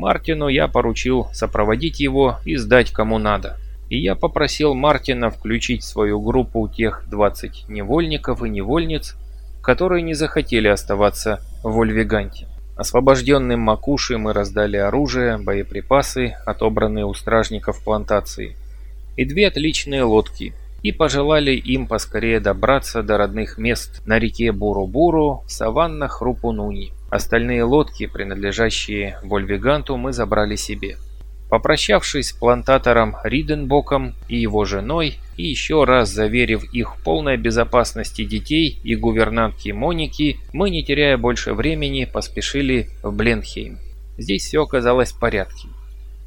Мартину я поручил сопроводить его и сдать кому надо. И я попросил Мартина включить в свою группу тех 20 невольников и невольниц, которые не захотели оставаться в Ольвеганте. Освобожденным Макуши мы раздали оружие, боеприпасы, отобранные у стражников плантации, и две отличные лодки, и пожелали им поскорее добраться до родных мест на реке Буру-Буру в саваннах Рупунуни. Остальные лодки, принадлежащие Вольвиганту, мы забрали себе. Попрощавшись с плантатором Риденбоком и его женой, и еще раз заверив их в полной безопасности детей и гувернантки Моники, мы, не теряя больше времени, поспешили в Бленхейм. Здесь все оказалось в порядке.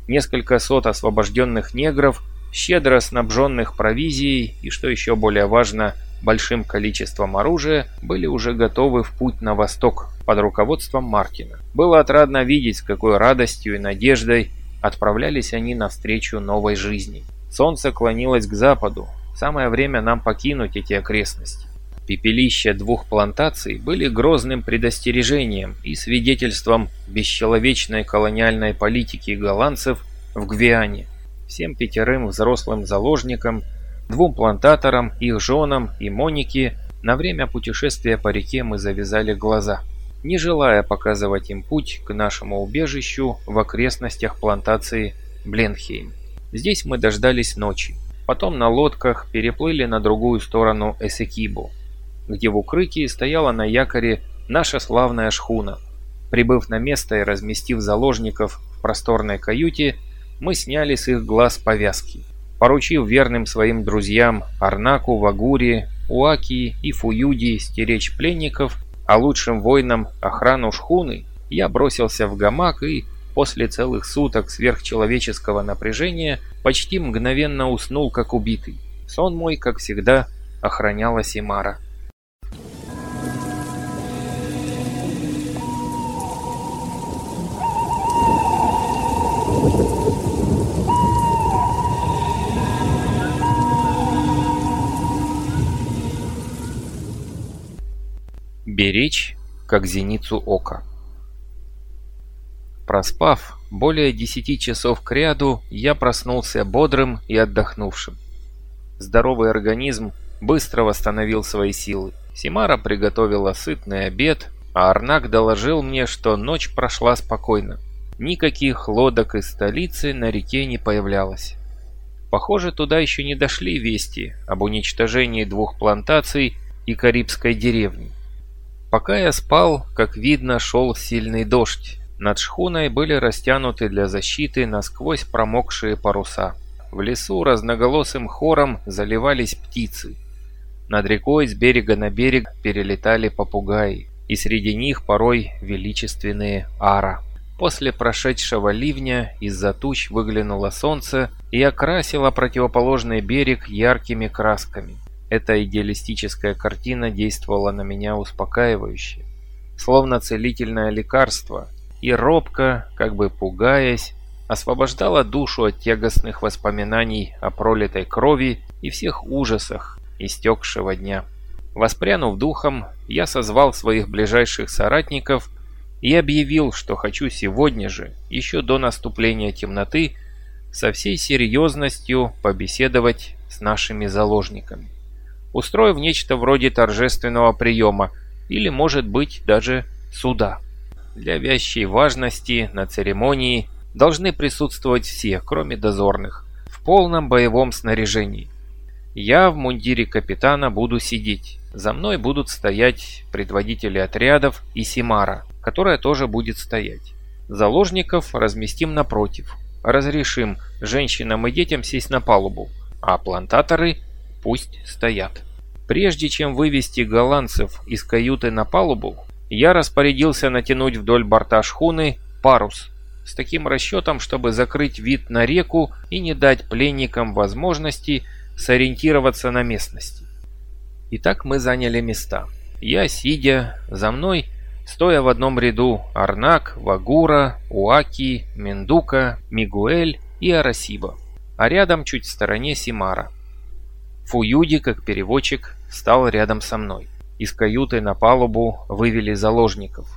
Несколько сот освобожденных негров, щедро снабженных провизией и, что еще более важно, большим количеством оружия, были уже готовы в путь на восток под руководством Мартина. Было отрадно видеть, с какой радостью и надеждой отправлялись они навстречу новой жизни. Солнце клонилось к западу, самое время нам покинуть эти окрестности. Пепелища двух плантаций были грозным предостережением и свидетельством бесчеловечной колониальной политики голландцев в Гвиане. Всем пятерым взрослым заложникам, двум плантаторам, их женам и Монике на время путешествия по реке мы завязали глаза – не желая показывать им путь к нашему убежищу в окрестностях плантации Бленхейм. Здесь мы дождались ночи. Потом на лодках переплыли на другую сторону Эсекибу, где в укрытии стояла на якоре наша славная шхуна. Прибыв на место и разместив заложников в просторной каюте, мы сняли с их глаз повязки. Поручив верным своим друзьям Арнаку, Вагури, Уаки и Фуюди стеречь пленников, а лучшим воинам охрану шхуны, я бросился в гамак и, после целых суток сверхчеловеческого напряжения, почти мгновенно уснул как убитый. Сон мой, как всегда, охраняла Симара. Беречь, как зеницу ока. Проспав более десяти часов к ряду, я проснулся бодрым и отдохнувшим. Здоровый организм быстро восстановил свои силы. Симара приготовила сытный обед, а Арнак доложил мне, что ночь прошла спокойно. Никаких лодок из столицы на реке не появлялось. Похоже, туда еще не дошли вести об уничтожении двух плантаций и карибской деревни. Пока я спал, как видно, шел сильный дождь. Над шхуной были растянуты для защиты насквозь промокшие паруса. В лесу разноголосым хором заливались птицы. Над рекой с берега на берег перелетали попугаи, и среди них порой величественные ара. После прошедшего ливня из-за туч выглянуло солнце и окрасило противоположный берег яркими красками. Эта идеалистическая картина действовала на меня успокаивающе, словно целительное лекарство, и робко, как бы пугаясь, освобождала душу от тягостных воспоминаний о пролитой крови и всех ужасах истекшего дня. Воспрянув духом, я созвал своих ближайших соратников и объявил, что хочу сегодня же, еще до наступления темноты, со всей серьезностью побеседовать с нашими заложниками устроив нечто вроде торжественного приема или, может быть, даже суда. Для вящей важности на церемонии должны присутствовать все, кроме дозорных, в полном боевом снаряжении. Я в мундире капитана буду сидеть. За мной будут стоять предводители отрядов и Симара, которая тоже будет стоять. Заложников разместим напротив. Разрешим женщинам и детям сесть на палубу, а плантаторы пусть стоят. Прежде чем вывести голландцев из каюты на палубу, я распорядился натянуть вдоль борта шхуны парус с таким расчетом, чтобы закрыть вид на реку и не дать пленникам возможности сориентироваться на местности. Итак, мы заняли места. Я, сидя, за мной, стоя в одном ряду Арнак, Вагура, Уаки, Мендука, Мигуэль и Арасиба, а рядом чуть в стороне Симара. Фуюди, как переводчик, стал рядом со мной. Из каюты на палубу вывели заложников.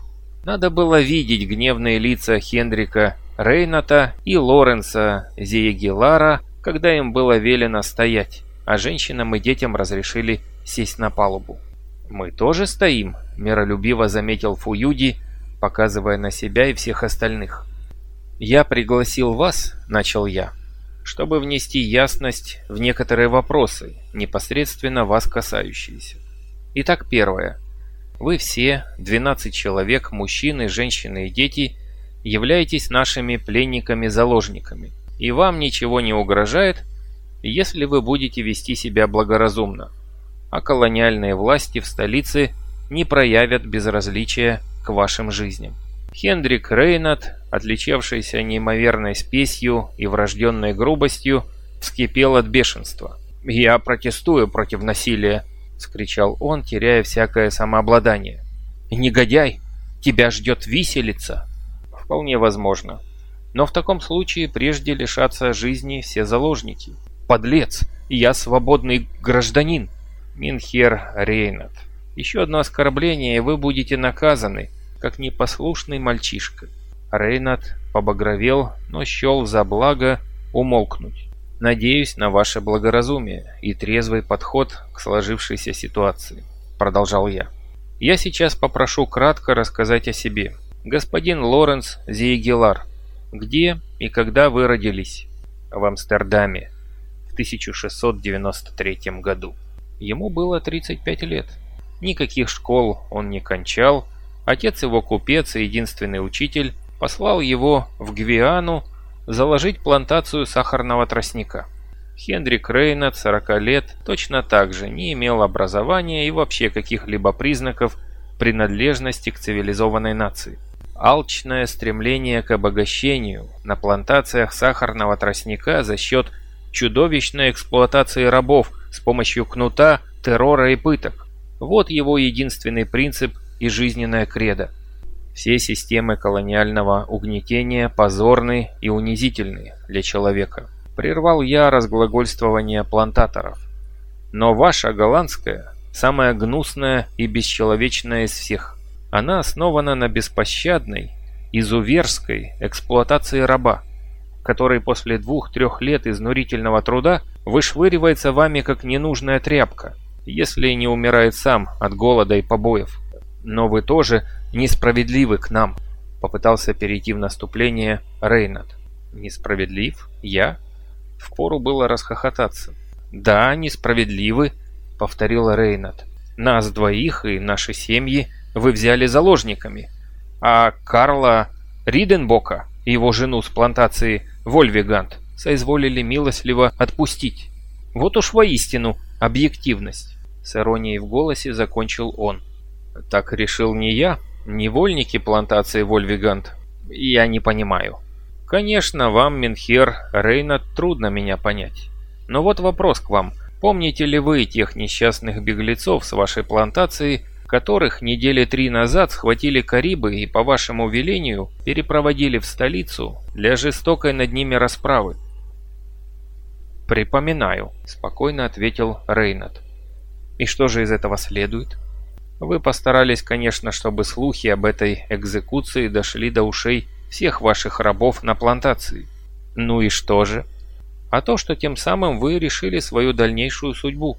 Надо было видеть гневные лица Хендрика Рейната и Лоренса Зиегелара, когда им было велено стоять, а женщинам и детям разрешили сесть на палубу. «Мы тоже стоим», – миролюбиво заметил Фуюди, показывая на себя и всех остальных. «Я пригласил вас», – начал я, – «чтобы внести ясность в некоторые вопросы, непосредственно вас касающиеся. Итак, первое. Вы все, 12 человек, мужчины, женщины и дети, являетесь нашими пленниками-заложниками, и вам ничего не угрожает, если вы будете вести себя благоразумно, а колониальные власти в столице не проявят безразличия к вашим жизням. Хендрик Рейнат, отличавшийся неимоверной спесью и врожденной грубостью, вскипел от бешенства. «Я протестую против насилия!» — скричал он, теряя всякое самообладание. «Негодяй! Тебя ждет виселица!» «Вполне возможно. Но в таком случае прежде лишатся жизни все заложники. Подлец! Я свободный гражданин!» Минхер Рейнат. Еще одно оскорбление, и вы будете наказаны, как непослушный мальчишка. Рейнат побагровел, но счел за благо умолкнуть. «Надеюсь на ваше благоразумие и трезвый подход к сложившейся ситуации», — продолжал я. «Я сейчас попрошу кратко рассказать о себе. Господин Лоренс Зиегелар, где и когда вы родились?» «В Амстердаме в 1693 году». Ему было 35 лет. Никаких школ он не кончал. Отец его купец и единственный учитель послал его в Гвиану заложить плантацию сахарного тростника. Хендрик Рейнат, 40 лет, точно так же не имел образования и вообще каких-либо признаков принадлежности к цивилизованной нации. Алчное стремление к обогащению на плантациях сахарного тростника за счет чудовищной эксплуатации рабов с помощью кнута, террора и пыток. Вот его единственный принцип и жизненная кредо. Все системы колониального угнетения позорны и унизительны для человека. Прервал я разглагольствование плантаторов. Но ваша голландская самая гнусная и бесчеловечная из всех. Она основана на беспощадной, изуверской эксплуатации раба, который после двух-трех лет изнурительного труда вышвыривается вами как ненужная тряпка, если не умирает сам от голода и побоев. Но вы тоже несправедливы к нам», — попытался перейти в наступление Рейнат. «Несправедлив? Я?» Впору было расхохотаться. «Да, несправедливы», — повторил Рейнат. «Нас двоих и наши семьи вы взяли заложниками, а Карла Риденбока его жену с плантации Вольвигант соизволили милостливо отпустить. Вот уж воистину объективность. С иронией в голосе закончил он. Так решил не я, невольники плантации Вольвигант. Я не понимаю. Конечно, вам, Минхер, Рейна, трудно меня понять. Но вот вопрос к вам. Помните ли вы тех несчастных беглецов с вашей плантации, которых недели три назад схватили Карибы и, по вашему велению, перепроводили в столицу для жестокой над ними расправы? «Припоминаю», — спокойно ответил Рейнат. «И что же из этого следует?» «Вы постарались, конечно, чтобы слухи об этой экзекуции дошли до ушей всех ваших рабов на плантации. Ну и что же?» «А то, что тем самым вы решили свою дальнейшую судьбу.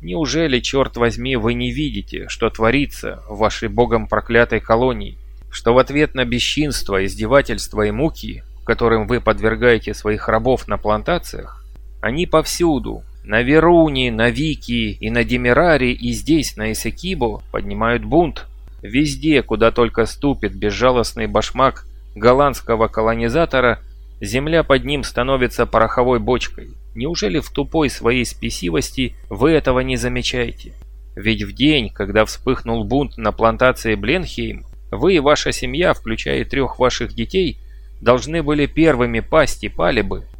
Неужели, черт возьми, вы не видите, что творится в вашей богом проклятой колонии? Что в ответ на бесчинство, издевательства и муки, которым вы подвергаете своих рабов на плантациях, они повсюду. На Веруне, на Вики и на Демираре и здесь, на Исекибо, поднимают бунт. Везде, куда только ступит безжалостный башмак голландского колонизатора, земля под ним становится пороховой бочкой. Неужели в тупой своей спесивости вы этого не замечаете? Ведь в день, когда вспыхнул бунт на плантации Бленхейм, вы и ваша семья, включая трех ваших детей, должны были первыми пасть и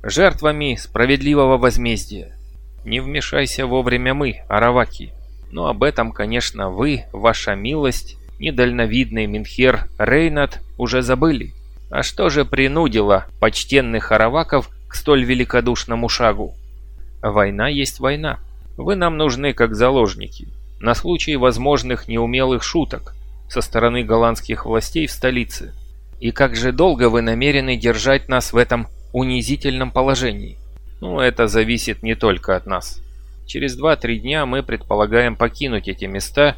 жертвами справедливого возмездия. Не вмешайся вовремя мы, Араваки. Но об этом, конечно, вы, ваша милость, недальновидный Минхер Рейнат, уже забыли. А что же принудило почтенных араваков к столь великодушному шагу? Война есть война. Вы нам нужны как заложники. На случай возможных неумелых шуток со стороны голландских властей в столице. И как же долго вы намерены держать нас в этом унизительном положении? Ну, это зависит не только от нас. Через 2-3 дня мы предполагаем покинуть эти места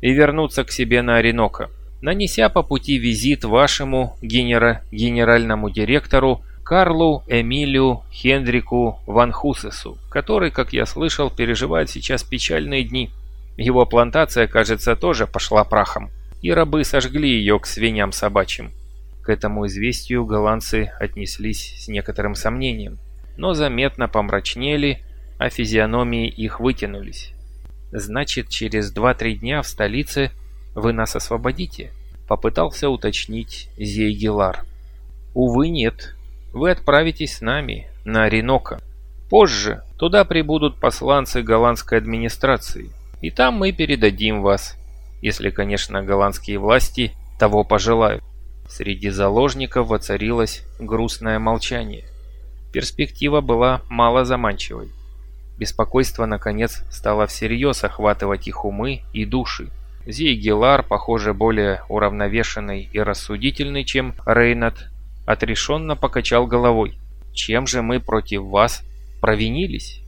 и вернуться к себе на Оренока, нанеся по пути визит вашему генера генеральному директору Карлу Эмилию Хендрику Ван Хусесу, который, как я слышал, переживает сейчас печальные дни. Его плантация, кажется, тоже пошла прахом, и рабы сожгли ее к свиньям собачьим. К этому известию голландцы отнеслись с некоторым сомнением, но заметно помрачнели, а физиономии их вытянулись. «Значит, через 2-3 дня в столице вы нас освободите?» – попытался уточнить Зейгелар. «Увы, нет», вы отправитесь с нами на Оренока. Позже туда прибудут посланцы голландской администрации, и там мы передадим вас, если, конечно, голландские власти того пожелают. Среди заложников воцарилось грустное молчание. Перспектива была мало заманчивой. Беспокойство, наконец, стало всерьез охватывать их умы и души. Зейгелар, похоже, более уравновешенный и рассудительный, чем Рейнат, отрешенно покачал головой. «Чем же мы против вас провинились?»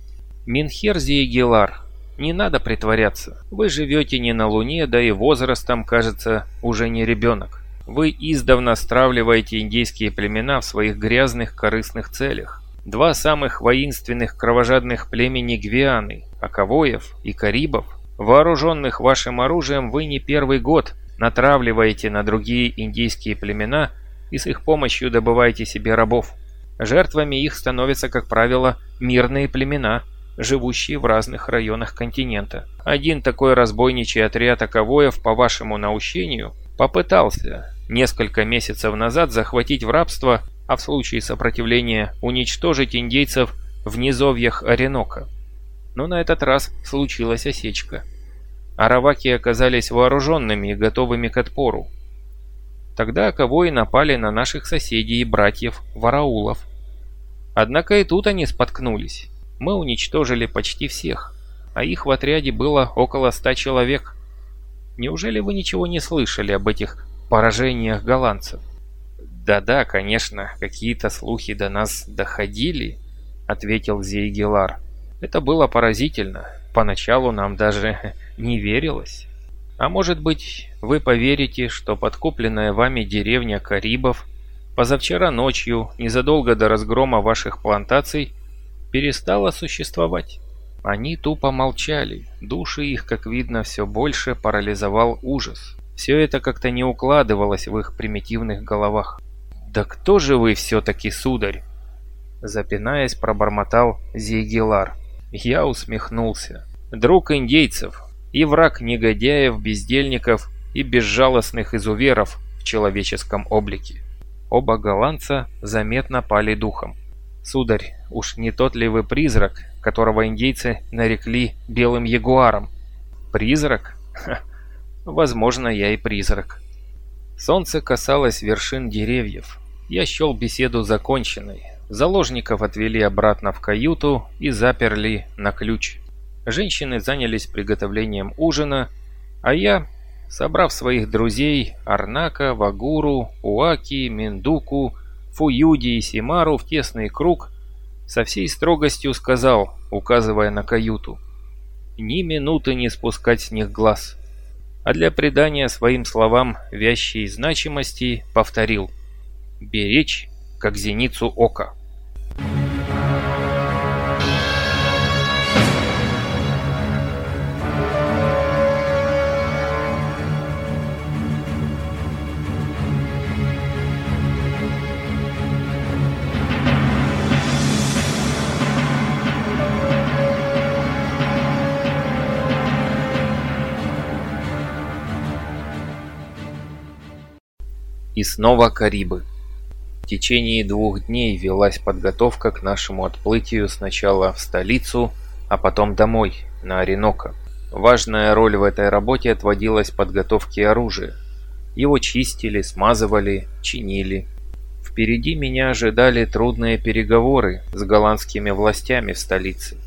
«Минхерзи и Гелар, не надо притворяться. Вы живете не на Луне, да и возрастом, кажется, уже не ребенок. Вы издавна стравливаете индейские племена в своих грязных корыстных целях. Два самых воинственных кровожадных племени Гвианы, Аковоев и Карибов, вооруженных вашим оружием, вы не первый год натравливаете на другие индейские племена и с их помощью добываете себе рабов. Жертвами их становятся, как правило, мирные племена, живущие в разных районах континента. Один такой разбойничий отряд Аковоев, по вашему наущению, попытался несколько месяцев назад захватить в рабство, а в случае сопротивления уничтожить индейцев в низовьях Оренока. Но на этот раз случилась осечка. Араваки оказались вооруженными и готовыми к отпору. Тогда ковои напали на наших соседей и братьев Вараулов. Однако и тут они споткнулись. Мы уничтожили почти всех, а их в отряде было около ста человек. Неужели вы ничего не слышали об этих поражениях голландцев? «Да-да, конечно, какие-то слухи до нас доходили», — ответил Зейгелар. «Это было поразительно. Поначалу нам даже не верилось». А может быть, вы поверите, что подкупленная вами деревня Карибов позавчера ночью, незадолго до разгрома ваших плантаций, перестала существовать. Они тупо молчали, души их, как видно, все больше парализовал ужас. Все это как-то не укладывалось в их примитивных головах. «Да кто же вы все-таки, сударь?» Запинаясь, пробормотал Зейгелар. Я усмехнулся. «Друг индейцев, и враг негодяев, бездельников и безжалостных изуверов в человеческом облике. Оба голландца заметно пали духом. «Сударь, уж не тот ли вы призрак, которого индейцы нарекли белым ягуаром?» «Призрак? Ха, возможно, я и призрак». Солнце касалось вершин деревьев. Я счел беседу законченной. Заложников отвели обратно в каюту и заперли на ключ. Женщины занялись приготовлением ужина, а я, собрав своих друзей Арнака, Вагуру, Уаки, Миндуку, Фуюди и Симару в тесный круг, со всей строгостью сказал, указывая на каюту, «Ни минуты не спускать с них глаз». А для придания своим словам вящей значимости повторил «Беречь, как зеницу ока». И снова Карибы. В течение двух дней велась подготовка к нашему отплытию сначала в столицу, а потом домой, на Оренока. Важная роль в этой работе отводилась подготовке оружия. Его чистили, смазывали, чинили. Впереди меня ожидали трудные переговоры с голландскими властями в столице.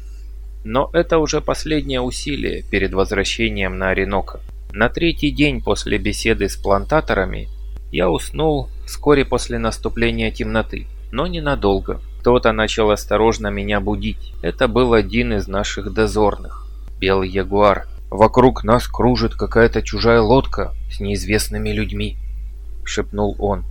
Но это уже последнее усилие перед возвращением на Оренока. На третий день после беседы с плантаторами Я уснул вскоре после наступления темноты, но ненадолго. Кто-то начал осторожно меня будить. Это был один из наших дозорных. Белый ягуар. «Вокруг нас кружит какая-то чужая лодка с неизвестными людьми», — шепнул он.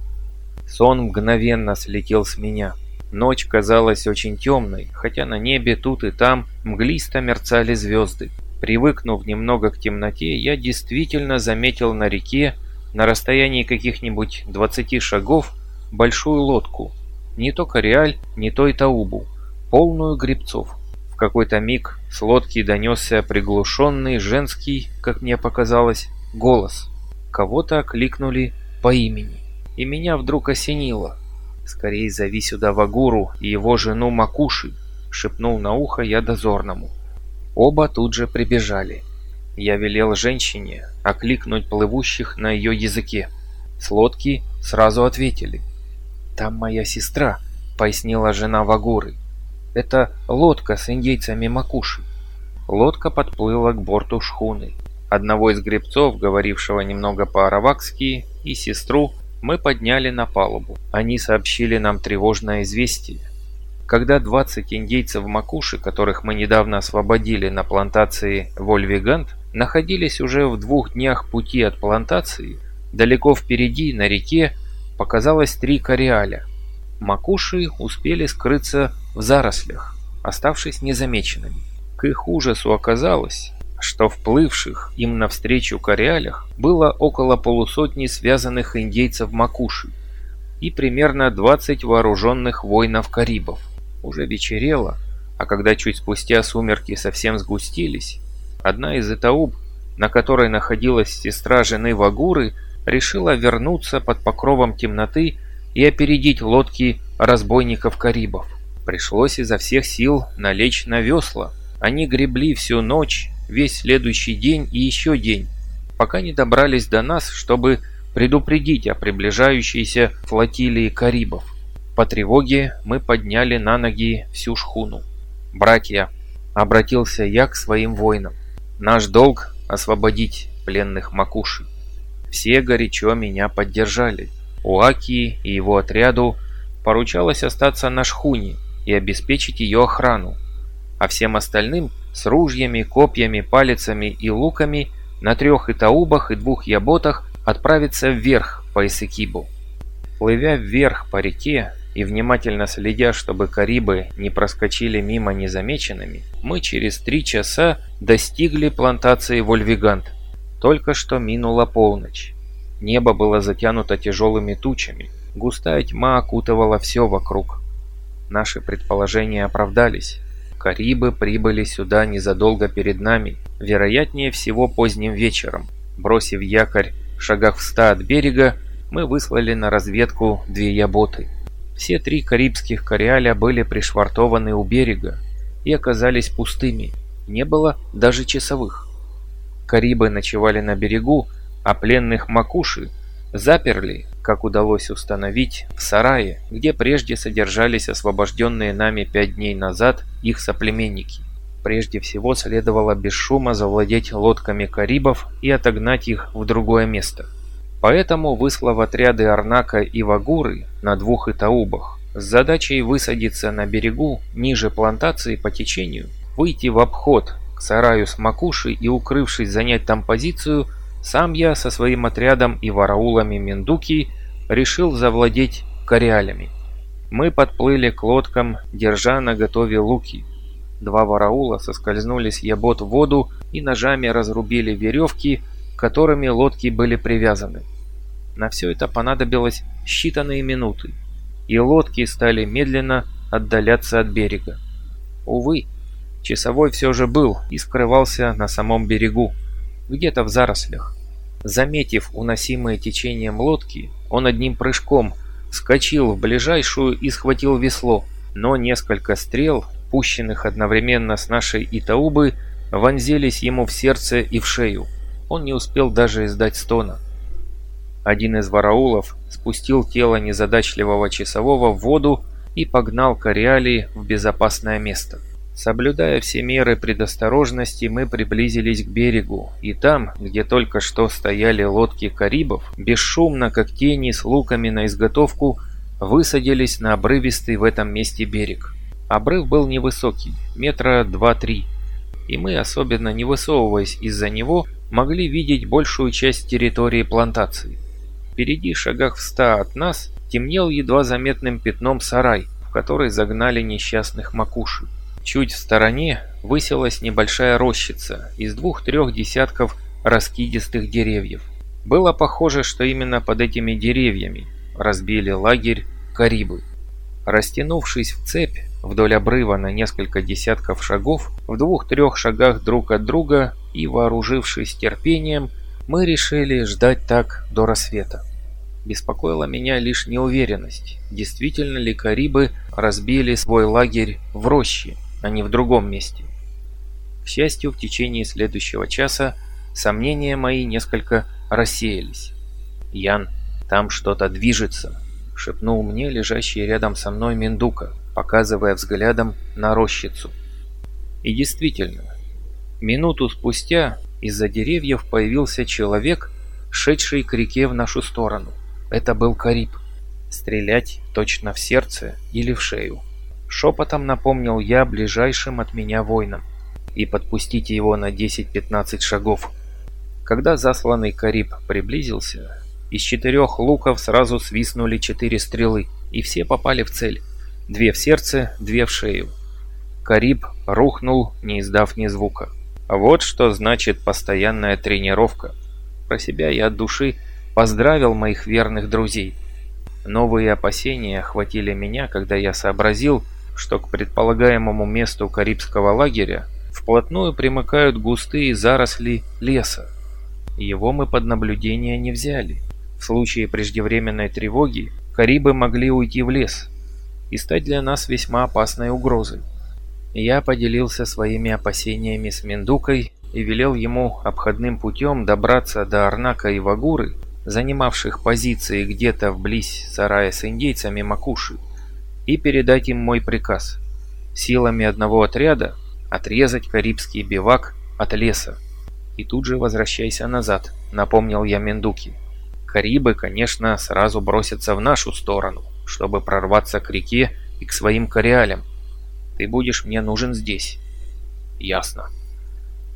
Сон мгновенно слетел с меня. Ночь казалась очень темной, хотя на небе тут и там мглисто мерцали звезды. Привыкнув немного к темноте, я действительно заметил на реке, на расстоянии каких-нибудь 20 шагов, большую лодку, не то кориаль, не то и таубу, полную грибцов. В какой-то миг с лодки донесся приглушенный женский, как мне показалось, голос. Кого-то окликнули по имени. И меня вдруг осенило. «Скорей зови сюда Вагуру и его жену Макуши», — шепнул на ухо я дозорному. Оба тут же прибежали. Я велел женщине окликнуть плывущих на ее языке. С лодки сразу ответили — «Там моя сестра», — пояснила жена Вагуры. «Это лодка с индейцами Макуши». Лодка подплыла к борту шхуны. Одного из гребцов, говорившего немного по-аравакски, и сестру мы подняли на палубу. Они сообщили нам тревожное известие. Когда 20 индейцев Макуши, которых мы недавно освободили на плантации Вольвигант, находились уже в двух днях пути от плантации, далеко впереди, на реке, показалось три кориаля. Макуши успели скрыться в зарослях, оставшись незамеченными. К их ужасу оказалось, что вплывших им навстречу кориалях было около полусотни связанных индейцев Макуши и примерно 20 вооруженных воинов-карибов. Уже вечерело, а когда чуть спустя сумерки совсем сгустились, одна из этауб, на которой находилась сестра жены Вагуры, решила вернуться под покровом темноты и опередить лодки разбойников-карибов. Пришлось изо всех сил налечь на весла. Они гребли всю ночь, весь следующий день и еще день, пока не добрались до нас, чтобы предупредить о приближающейся флотилии карибов. По тревоге мы подняли на ноги всю шхуну. «Братья», — обратился я к своим воинам, — «наш долг — освободить пленных Макуши. Все горячо меня поддержали. Уаки и его отряду поручалось остаться на шхуне и обеспечить ее охрану, а всем остальным с ружьями, копьями, палицами и луками на трех итаубах и двух яботах отправиться вверх по Исыкибу. Плывя вверх по реке и внимательно следя, чтобы карибы не проскочили мимо незамеченными, мы через три часа достигли плантации Вольвигант, только что минула полночь. Небо было затянуто тяжелыми тучами. Густая тьма окутывала все вокруг. Наши предположения оправдались. Карибы прибыли сюда незадолго перед нами, вероятнее всего поздним вечером. Бросив якорь в шагах в ста от берега, мы выслали на разведку две яботы. Все три карибских кориаля были пришвартованы у берега и оказались пустыми. Не было даже часовых. Карибы ночевали на берегу, а пленных Макуши заперли, как удалось установить, в сарае, где прежде содержались освобожденные нами пять дней назад их соплеменники. Прежде всего следовало без шума завладеть лодками карибов и отогнать их в другое место. Поэтому, выслав отряды Арнака и Вагуры на двух итаубах, с задачей высадиться на берегу ниже плантации по течению, выйти в обход к сараю с Макуши и, укрывшись, занять там позицию, сам я со своим отрядом и вараулами Миндуки решил завладеть кориалями. Мы подплыли к лодкам, держа на готове луки. Два вараула соскользнули с ябот в воду и ножами разрубили веревки, которыми лодки были привязаны. На все это понадобилось считанные минуты, и лодки стали медленно отдаляться от берега. Увы, Часовой все же был и скрывался на самом берегу, где-то в зарослях. Заметив уносимые течением лодки, он одним прыжком вскочил в ближайшую и схватил весло, но несколько стрел, пущенных одновременно с нашей Итаубы, вонзились ему в сердце и в шею. Он не успел даже издать стона. Один из вараулов спустил тело незадачливого часового в воду и погнал Кориалии в безопасное место. Соблюдая все меры предосторожности, мы приблизились к берегу, и там, где только что стояли лодки карибов, бесшумно, как тени с луками на изготовку, высадились на обрывистый в этом месте берег. Обрыв был невысокий, метра два-три, и мы, особенно не высовываясь из-за него, могли видеть большую часть территории плантации. Впереди, шагах в ста от нас, темнел едва заметным пятном сарай, в который загнали несчастных макушек. Чуть в стороне высилась небольшая рощица из двух-трех десятков раскидистых деревьев. Было похоже, что именно под этими деревьями разбили лагерь Карибы. Растянувшись в цепь вдоль обрыва на несколько десятков шагов, в двух-трех шагах друг от друга и вооружившись терпением, мы решили ждать так до рассвета. Беспокоила меня лишь неуверенность, действительно ли Карибы разбили свой лагерь в роще, а не в другом месте. К счастью, в течение следующего часа сомнения мои несколько рассеялись. «Ян, там что-то движется», — шепнул мне лежащий рядом со мной Мендука, показывая взглядом на рощицу. И действительно, минуту спустя из-за деревьев появился человек, шедший к реке в нашу сторону. Это был Кариб. Стрелять точно в сердце или в шею. Шепотом напомнил я ближайшим от меня воинам. И подпустите его на 10-15 шагов. Когда засланный Кариб приблизился, из четырех луков сразу свистнули четыре стрелы, и все попали в цель. Две в сердце, две в шею. Кариб рухнул, не издав ни звука. Вот что значит постоянная тренировка. Про себя я от души поздравил моих верных друзей. Новые опасения охватили меня, когда я сообразил, что к предполагаемому месту Карибского лагеря вплотную примыкают густые заросли леса. Его мы под наблюдение не взяли. В случае преждевременной тревоги Карибы могли уйти в лес и стать для нас весьма опасной угрозой. Я поделился своими опасениями с Мендукой и велел ему обходным путем добраться до Арнака и Вагуры, занимавших позиции где-то вблизь сарая с индейцами Макуши, и передать им мой приказ. Силами одного отряда отрезать карибский бивак от леса. И тут же возвращайся назад, напомнил я Мендуки. Карибы, конечно, сразу бросятся в нашу сторону, чтобы прорваться к реке и к своим кориалям. Ты будешь мне нужен здесь. Ясно.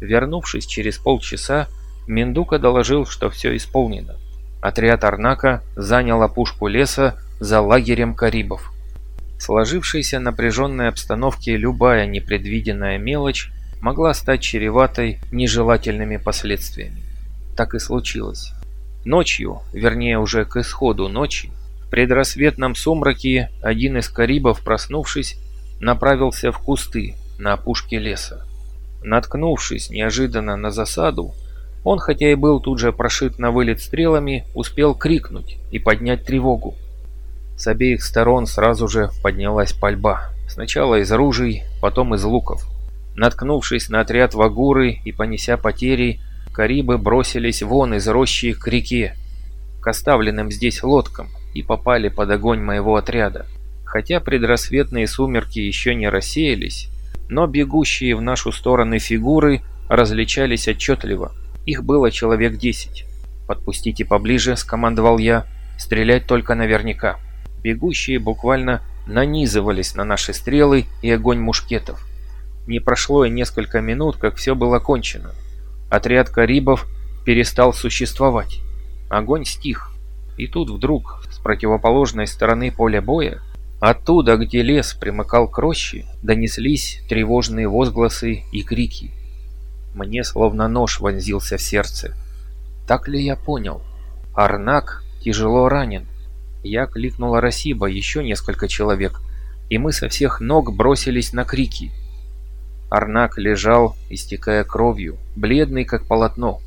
Вернувшись через полчаса, Мендука доложил, что все исполнено. Отряд Арнака занял опушку леса за лагерем карибов. В сложившейся напряженной обстановке любая непредвиденная мелочь могла стать чреватой нежелательными последствиями. Так и случилось. Ночью, вернее уже к исходу ночи, в предрассветном сумраке один из карибов, проснувшись, направился в кусты на опушке леса. Наткнувшись неожиданно на засаду, он, хотя и был тут же прошит на вылет стрелами, успел крикнуть и поднять тревогу. С обеих сторон сразу же поднялась пальба. Сначала из ружей, потом из луков. Наткнувшись на отряд вагуры и понеся потери, карибы бросились вон из рощи к реке, к оставленным здесь лодкам, и попали под огонь моего отряда. Хотя предрассветные сумерки еще не рассеялись, но бегущие в нашу сторону фигуры различались отчетливо. Их было человек десять. «Подпустите поближе», — скомандовал я, — «стрелять только наверняка». Бегущие буквально нанизывались на наши стрелы и огонь мушкетов. Не прошло и несколько минут, как все было кончено. Отряд карибов перестал существовать. Огонь стих. И тут вдруг, с противоположной стороны поля боя, оттуда, где лес примыкал к роще, донеслись тревожные возгласы и крики. Мне словно нож вонзился в сердце. Так ли я понял? Арнак тяжело ранен. Я кликнула Расиба, еще несколько человек, и мы со всех ног бросились на крики. Арнак лежал, истекая кровью, бледный как полотно.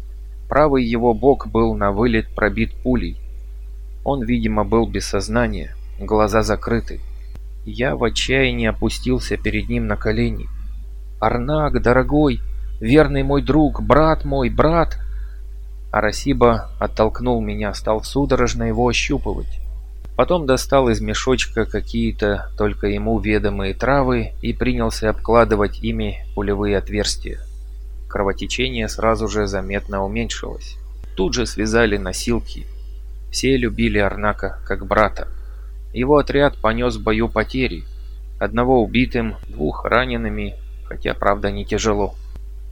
Правый его бок был на вылет пробит пулей. Он, видимо, был без сознания, глаза закрыты. Я в отчаянии опустился перед ним на колени. «Арнак, дорогой, верный мой друг, брат мой, брат!» Арасиба оттолкнул меня, стал судорожно его ощупывать. Потом достал из мешочка какие-то только ему ведомые травы и принялся обкладывать ими пулевые отверстия. Кровотечение сразу же заметно уменьшилось. Тут же связали носилки. Все любили Арнака как брата. Его отряд понес в бою потери. Одного убитым, двух ранеными, хотя, правда, не тяжело.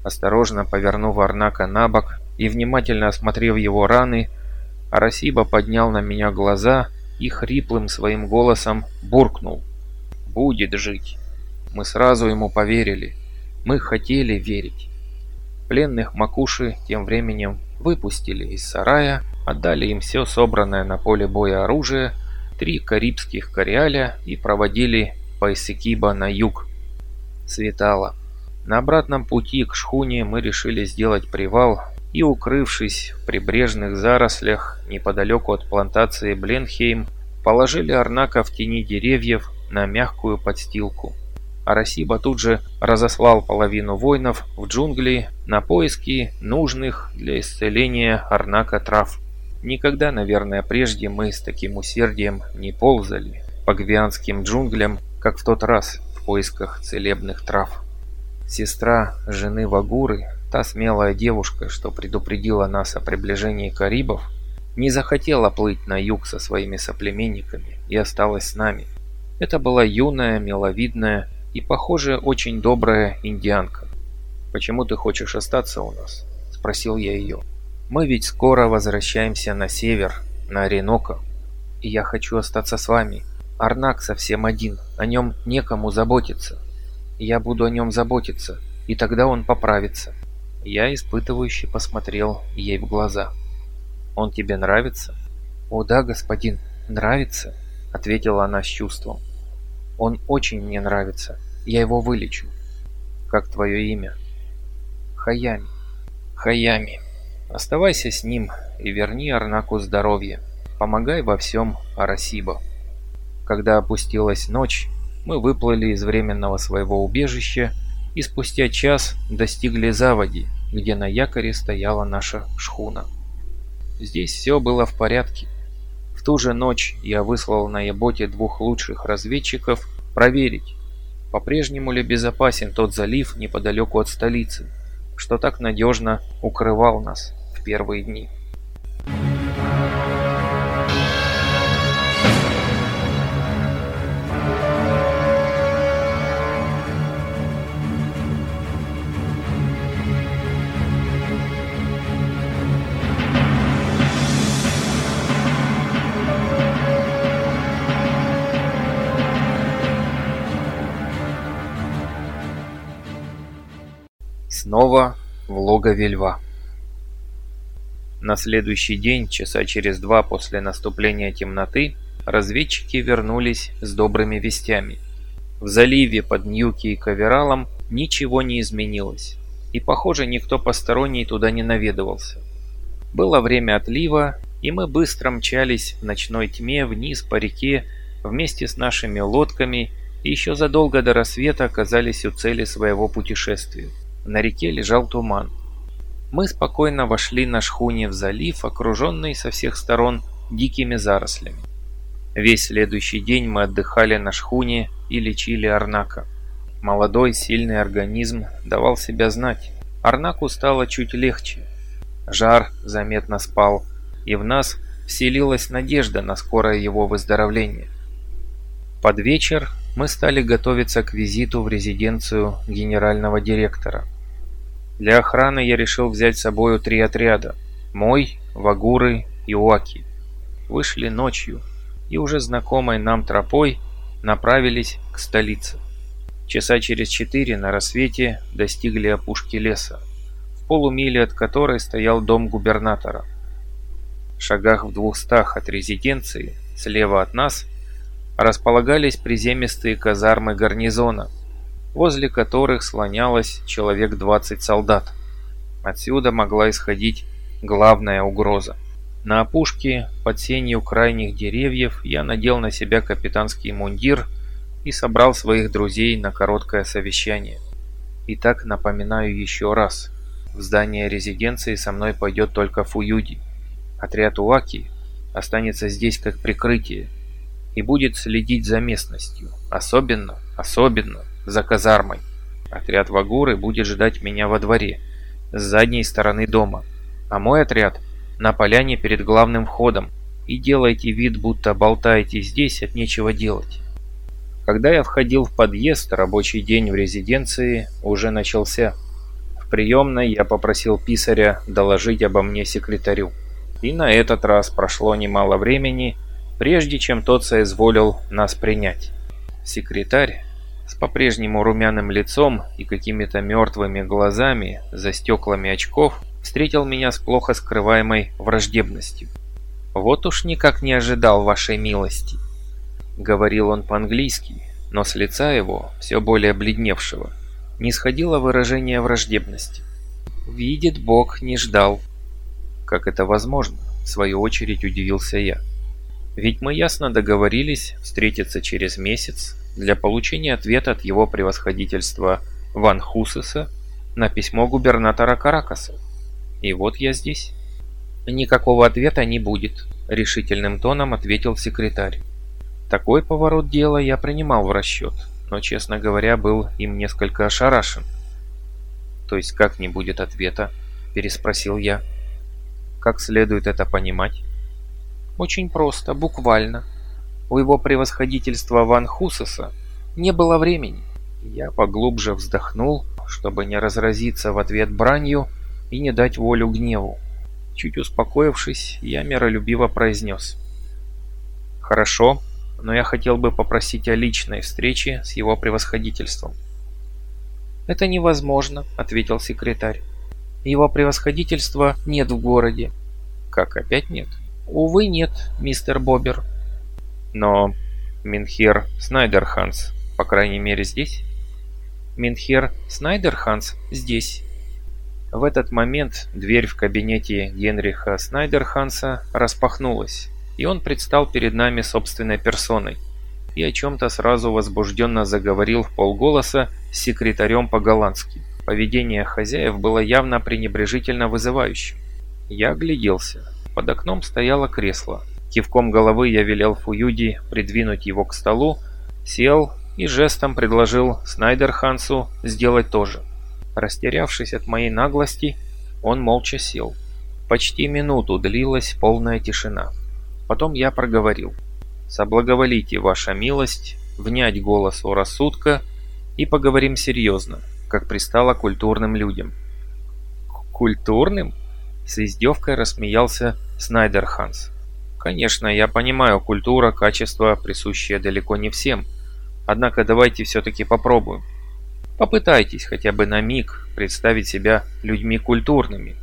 Осторожно повернув Арнака на бок и внимательно осмотрев его раны, Арасиба поднял на меня глаза и хриплым своим голосом буркнул. «Будет жить». Мы сразу ему поверили. Мы хотели верить. Пленных Макуши тем временем выпустили из сарая, отдали им все собранное на поле боя оружие, три карибских кориаля и проводили по Исыкиба на юг. Светало. На обратном пути к шхуне мы решили сделать привал и, укрывшись в прибрежных зарослях неподалеку от плантации Бленхейм, положили Арнака в тени деревьев на мягкую подстилку. Арасиба тут же разослал половину воинов в джунгли на поиски нужных для исцеления Арнака трав. Никогда, наверное, прежде мы с таким усердием не ползали по гвианским джунглям, как в тот раз в поисках целебных трав. Сестра жены Вагуры, та смелая девушка, что предупредила нас о приближении карибов, не захотела плыть на юг со своими соплеменниками и осталась с нами. Это была юная, миловидная и, похоже, очень добрая индианка. «Почему ты хочешь остаться у нас?» – спросил я ее. «Мы ведь скоро возвращаемся на север, на Оренока, и я хочу остаться с вами. Арнак совсем один, о нем некому заботиться. Я буду о нем заботиться, и тогда он поправится». Я испытывающе посмотрел ей в глаза. «Он тебе нравится?» «О да, господин, нравится», — ответила она с чувством. «Он очень мне нравится. Я его вылечу». «Как твое имя?» «Хаями». «Хаями. Оставайся с ним и верни Арнаку здоровье. Помогай во всем Арасиба». Когда опустилась ночь, мы выплыли из временного своего убежища и спустя час достигли заводи, где на якоре стояла наша шхуна. Здесь все было в порядке. В ту же ночь я выслал на Яботе двух лучших разведчиков проверить, по-прежнему ли безопасен тот залив неподалеку от столицы, что так надежно укрывал нас в первые дни. Снова в логове льва. На следующий день, часа через два после наступления темноты, разведчики вернулись с добрыми вестями. В заливе под Ньюки и Кавералом ничего не изменилось, и, похоже, никто посторонний туда не наведывался. Было время отлива, и мы быстро мчались в ночной тьме вниз по реке вместе с нашими лодками и еще задолго до рассвета оказались у цели своего путешествия. На реке лежал туман. Мы спокойно вошли на шхуне в залив, окруженный со всех сторон дикими зарослями. Весь следующий день мы отдыхали на шхуне и лечили Арнака. Молодой, сильный организм давал себя знать. Арнаку стало чуть легче. Жар заметно спал, и в нас вселилась надежда на скорое его выздоровление. Под вечер мы стали готовиться к визиту в резиденцию генерального директора. Для охраны я решил взять с собою три отряда. Мой, Вагуры и Уаки. Вышли ночью и уже знакомой нам тропой направились к столице. Часа через четыре на рассвете достигли опушки леса, в полумиле от которой стоял дом губернатора. В шагах в двухстах от резиденции, слева от нас, располагались приземистые казармы гарнизона – возле которых слонялось человек 20 солдат. Отсюда могла исходить главная угроза. На опушке, под сенью крайних деревьев, я надел на себя капитанский мундир и собрал своих друзей на короткое совещание. Итак, напоминаю еще раз. В здание резиденции со мной пойдет только Фуюди. Отряд Уаки останется здесь как прикрытие и будет следить за местностью. Особенно, особенно за казармой. Отряд Вагуры будет ждать меня во дворе, с задней стороны дома. А мой отряд на поляне перед главным входом. И делайте вид, будто болтаете здесь от нечего делать. Когда я входил в подъезд, рабочий день в резиденции уже начался. В приемной я попросил писаря доложить обо мне секретарю. И на этот раз прошло немало времени, прежде чем тот соизволил нас принять. Секретарь с по-прежнему румяным лицом и какими-то мертвыми глазами за стеклами очков встретил меня с плохо скрываемой враждебностью. «Вот уж никак не ожидал вашей милости», — говорил он по-английски, но с лица его, все более бледневшего, не сходило выражение враждебности. «Видит Бог, не ждал». «Как это возможно?» — в свою очередь удивился я. «Ведь мы ясно договорились встретиться через месяц для получения ответа от его превосходительства Ван Хусеса на письмо губернатора Каракаса. И вот я здесь. Никакого ответа не будет, решительным тоном ответил секретарь. Такой поворот дела я принимал в расчет, но, честно говоря, был им несколько ошарашен. То есть как не будет ответа? Переспросил я. Как следует это понимать? Очень просто, буквально. У его превосходительства Ван Хусеса не было времени. Я поглубже вздохнул, чтобы не разразиться в ответ бранью, и не дать волю гневу. Чуть успокоившись, я миролюбиво произнес. «Хорошо, но я хотел бы попросить о личной встрече с его превосходительством». «Это невозможно», — ответил секретарь. «Его превосходительства нет в городе». «Как, опять нет?» «Увы, нет, мистер Бобер». «Но Минхер Снайдерханс, по крайней мере, здесь?» «Минхер Снайдерханс здесь». В этот момент дверь в кабинете Генриха Снайдерханса распахнулась, и он предстал перед нами собственной персоной и о чем-то сразу возбужденно заговорил в полголоса с секретарем по-голландски. Поведение хозяев было явно пренебрежительно вызывающим. Я огляделся. Под окном стояло кресло. Кивком головы я велел Фуюди придвинуть его к столу, сел и жестом предложил Снайдерхансу сделать то же. Растерявшись от моей наглости, он молча сел. Почти минуту длилась полная тишина. Потом я проговорил. «Соблаговолите, ваша милость, внять голосу рассудка и поговорим серьезно, как пристало культурным людям». «Культурным?» С издевкой рассмеялся Снайдер Ханс. «Конечно, я понимаю, культура, качество, присущее далеко не всем. Однако давайте все-таки попробуем. Попытайтесь хотя бы на миг представить себя людьми культурными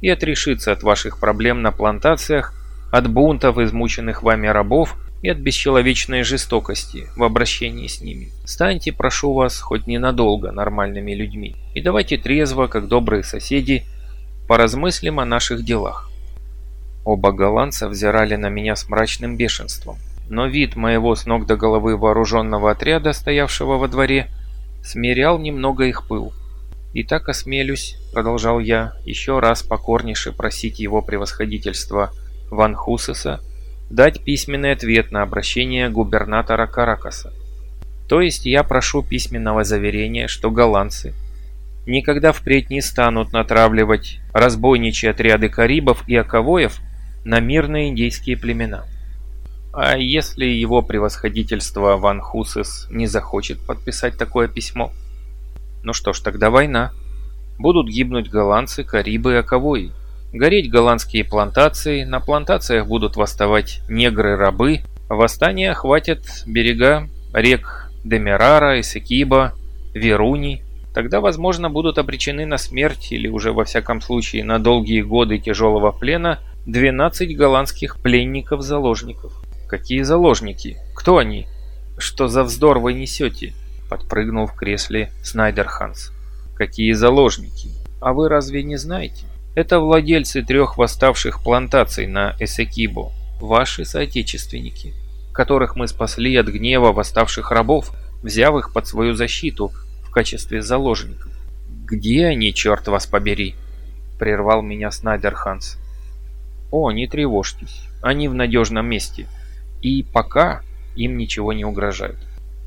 и отрешиться от ваших проблем на плантациях, от бунтов измученных вами рабов и от бесчеловечной жестокости в обращении с ними. Станьте, прошу вас, хоть ненадолго нормальными людьми и давайте трезво, как добрые соседи, поразмыслим о наших делах. Оба голландца взирали на меня с мрачным бешенством, но вид моего с ног до головы вооруженного отряда, стоявшего во дворе, смирял немного их пыл. «И так осмелюсь», — продолжал я, — «еще раз покорнейше просить его превосходительства Ван Хусеса дать письменный ответ на обращение губернатора Каракаса. То есть я прошу письменного заверения, что голландцы никогда впредь не станут натравливать разбойничьи отряды карибов и аковоев на мирные индейские племена. А если его превосходительство Ван Хусес не захочет подписать такое письмо? Ну что ж, тогда война. Будут гибнуть голландцы, карибы и аковои. Гореть голландские плантации, на плантациях будут восставать негры-рабы. Восстание охватит берега рек Демерара, Исекиба, Веруни. Тогда, возможно, будут обречены на смерть или уже во всяком случае на долгие годы тяжелого плена 12 голландских пленников-заложников. «Какие заложники? Кто они? Что за вздор вы несете?» Подпрыгнул в кресле Снайдер Ханс. «Какие заложники? А вы разве не знаете? Это владельцы трех восставших плантаций на Эсекибо, ваши соотечественники, которых мы спасли от гнева восставших рабов, взяв их под свою защиту в качестве заложников. Где они, черт вас побери?» Прервал меня Снайдер Ханс. «О, не тревожьтесь, они в надежном месте». И пока, им ничего не угрожает.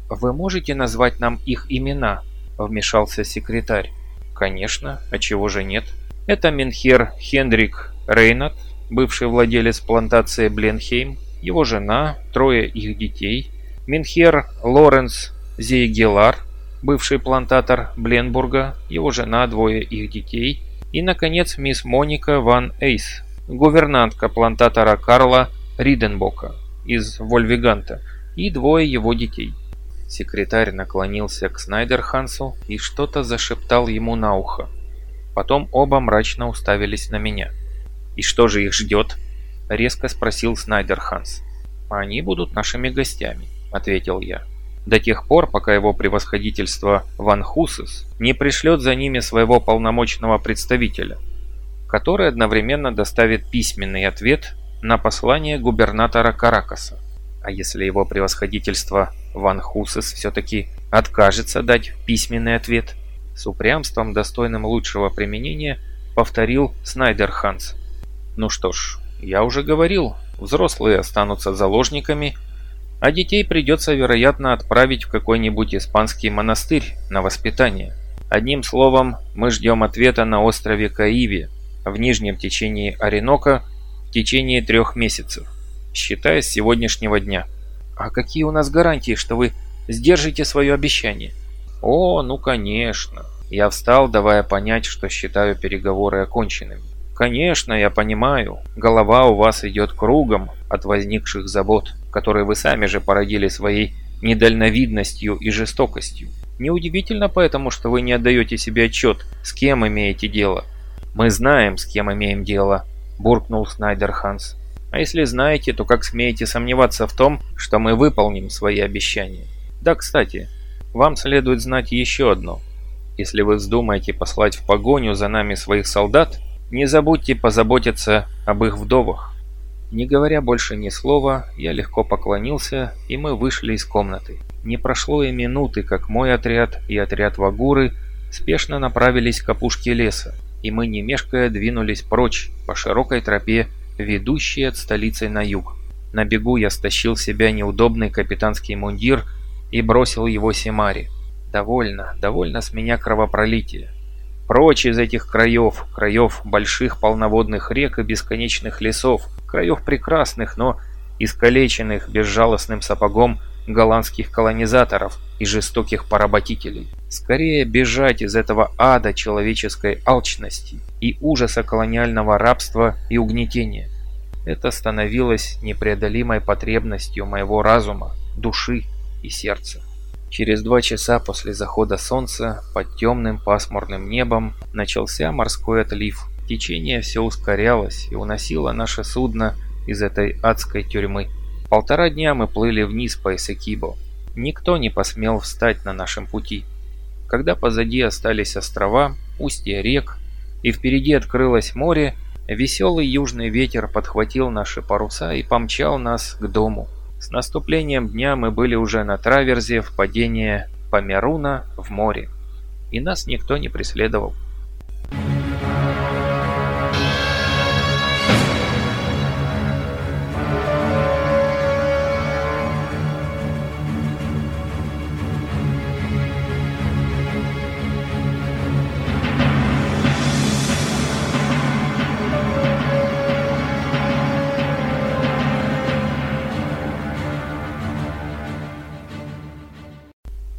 «Вы можете назвать нам их имена?» – вмешался секретарь. «Конечно, а чего же нет?» Это Менхер Хендрик Рейнат, бывший владелец плантации Бленхейм, его жена, трое их детей, Менхер Лоренс Зейгелар, бывший плантатор Бленбурга, его жена, двое их детей, и, наконец, мисс Моника Ван Эйс, гувернантка плантатора Карла Риденбока из Вольвиганта, и двое его детей. Секретарь наклонился к Снайдерхансу и что-то зашептал ему на ухо. Потом оба мрачно уставились на меня. «И что же их ждет?» – резко спросил Снайдерханс. «Они будут нашими гостями», – ответил я. «До тех пор, пока его превосходительство Ван Хусес не пришлет за ними своего полномочного представителя, который одновременно доставит письменный ответ на послание губернатора Каракаса. А если его превосходительство Ван Хусес все-таки откажется дать письменный ответ – с упрямством, достойным лучшего применения, повторил Снайдер Ханс. «Ну что ж, я уже говорил, взрослые останутся заложниками, а детей придется, вероятно, отправить в какой-нибудь испанский монастырь на воспитание. Одним словом, мы ждем ответа на острове Каиве, в нижнем течении Оренока, в течение трех месяцев, считая с сегодняшнего дня. А какие у нас гарантии, что вы сдержите свое обещание?» «О, ну конечно!» Я встал, давая понять, что считаю переговоры оконченными. «Конечно, я понимаю. Голова у вас идет кругом от возникших забот, которые вы сами же породили своей недальновидностью и жестокостью. Неудивительно поэтому, что вы не отдаете себе отчет, с кем имеете дело». «Мы знаем, с кем имеем дело», – буркнул Снайдер Ханс. «А если знаете, то как смеете сомневаться в том, что мы выполним свои обещания?» «Да, кстати, вам следует знать еще одно. Если вы вздумаете послать в погоню за нами своих солдат, не забудьте позаботиться об их вдовах. Не говоря больше ни слова, я легко поклонился, и мы вышли из комнаты. Не прошло и минуты, как мой отряд и отряд Вагуры спешно направились к опушке леса, и мы, не мешкая, двинулись прочь по широкой тропе, ведущей от столицы на юг. На бегу я стащил себя неудобный капитанский мундир и бросил его Симари. «Довольно, довольно с меня кровопролития. Прочь из этих краев, краев больших полноводных рек и бесконечных лесов, краев прекрасных, но искалеченных безжалостным сапогом голландских колонизаторов и жестоких поработителей. Скорее бежать из этого ада человеческой алчности и ужаса колониального рабства и угнетения. Это становилось непреодолимой потребностью моего разума, души и сердца. Через два часа после захода солнца под темным пасмурным небом начался морской отлив. Течение все ускорялось и уносило наше судно из этой адской тюрьмы. Полтора дня мы плыли вниз по Эсекибо. Никто не посмел встать на нашем пути. Когда позади остались острова, устья рек, и впереди открылось море, веселый южный ветер подхватил наши паруса и помчал нас к дому. С наступлением дня мы были уже на траверзе в падение Померуна в море, и нас никто не преследовал.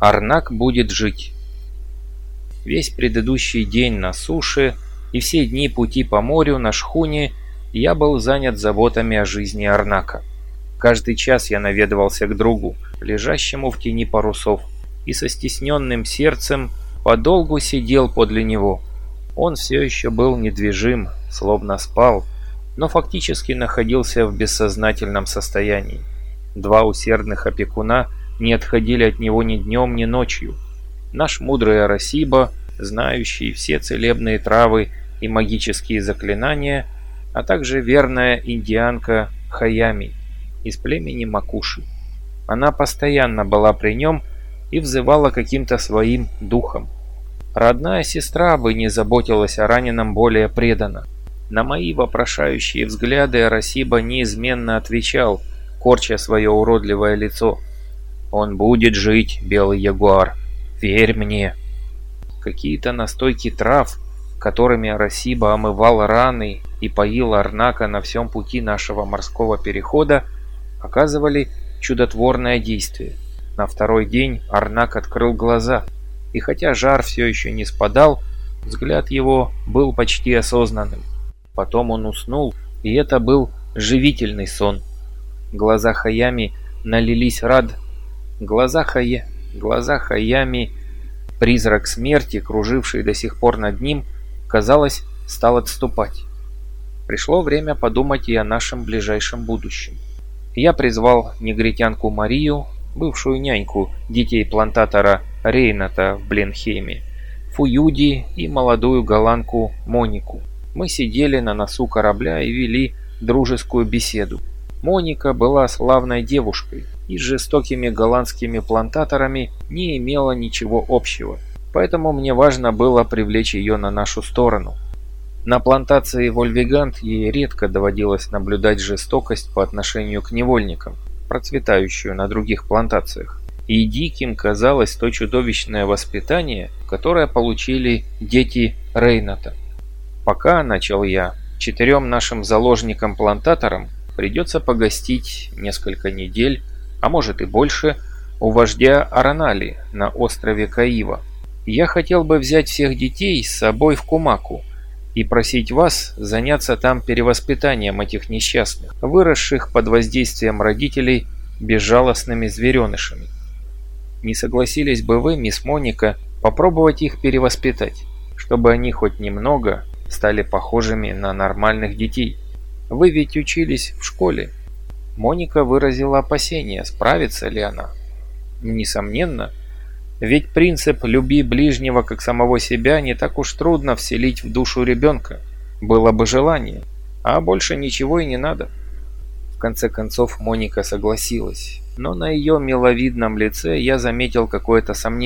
Арнак будет жить. Весь предыдущий день на суше и все дни пути по морю на шхуне я был занят заботами о жизни Арнака. Каждый час я наведывался к другу, лежащему в тени парусов, и со стесненным сердцем подолгу сидел подле него. Он все еще был недвижим, словно спал, но фактически находился в бессознательном состоянии. Два усердных опекуна – не отходили от него ни днем, ни ночью. Наш мудрый Арасиба, знающий все целебные травы и магические заклинания, а также верная индианка Хаями из племени Макуши. Она постоянно была при нем и взывала каким-то своим духом. Родная сестра бы не заботилась о раненом более преданно. На мои вопрошающие взгляды Арасиба неизменно отвечал – корча свое уродливое лицо. «Он будет жить, белый ягуар. Верь мне!» Какие-то настойки трав, которыми Арасиба омывал раны и поил Арнака на всем пути нашего морского перехода, оказывали чудотворное действие. На второй день Арнак открыл глаза, и хотя жар все еще не спадал, взгляд его был почти осознанным. Потом он уснул, и это был живительный сон. Глаза Хаями налились рад... Глаза Хая... Глаза Хаями... Призрак смерти, круживший до сих пор над ним, казалось, стал отступать. Пришло время подумать и о нашем ближайшем будущем. Я призвал негритянку Марию, бывшую няньку детей плантатора Рейната в Бленхейме, Фуюди и молодую голландку Монику. Мы сидели на носу корабля и вели дружескую беседу. Моника была славной девушкой и жестокими голландскими плантаторами не имела ничего общего, поэтому мне важно было привлечь ее на нашу сторону. На плантации Вольвигант ей редко доводилось наблюдать жестокость по отношению к невольникам, процветающую на других плантациях. И диким казалось то чудовищное воспитание, которое получили дети Рейната. Пока, начал я, четырем нашим заложникам-плантаторам придется погостить несколько недель, а может и больше, у вождя Аранали на острове Каива. Я хотел бы взять всех детей с собой в Кумаку и просить вас заняться там перевоспитанием этих несчастных, выросших под воздействием родителей безжалостными зверенышами. Не согласились бы вы, мисс Моника, попробовать их перевоспитать, чтобы они хоть немного стали похожими на нормальных детей? Вы ведь учились в школе. Моника выразила опасение, справится ли она. Несомненно, ведь принцип «люби ближнего как самого себя» не так уж трудно вселить в душу ребенка. Было бы желание, а больше ничего и не надо. В конце концов Моника согласилась, но на ее миловидном лице я заметил какое-то сомнение.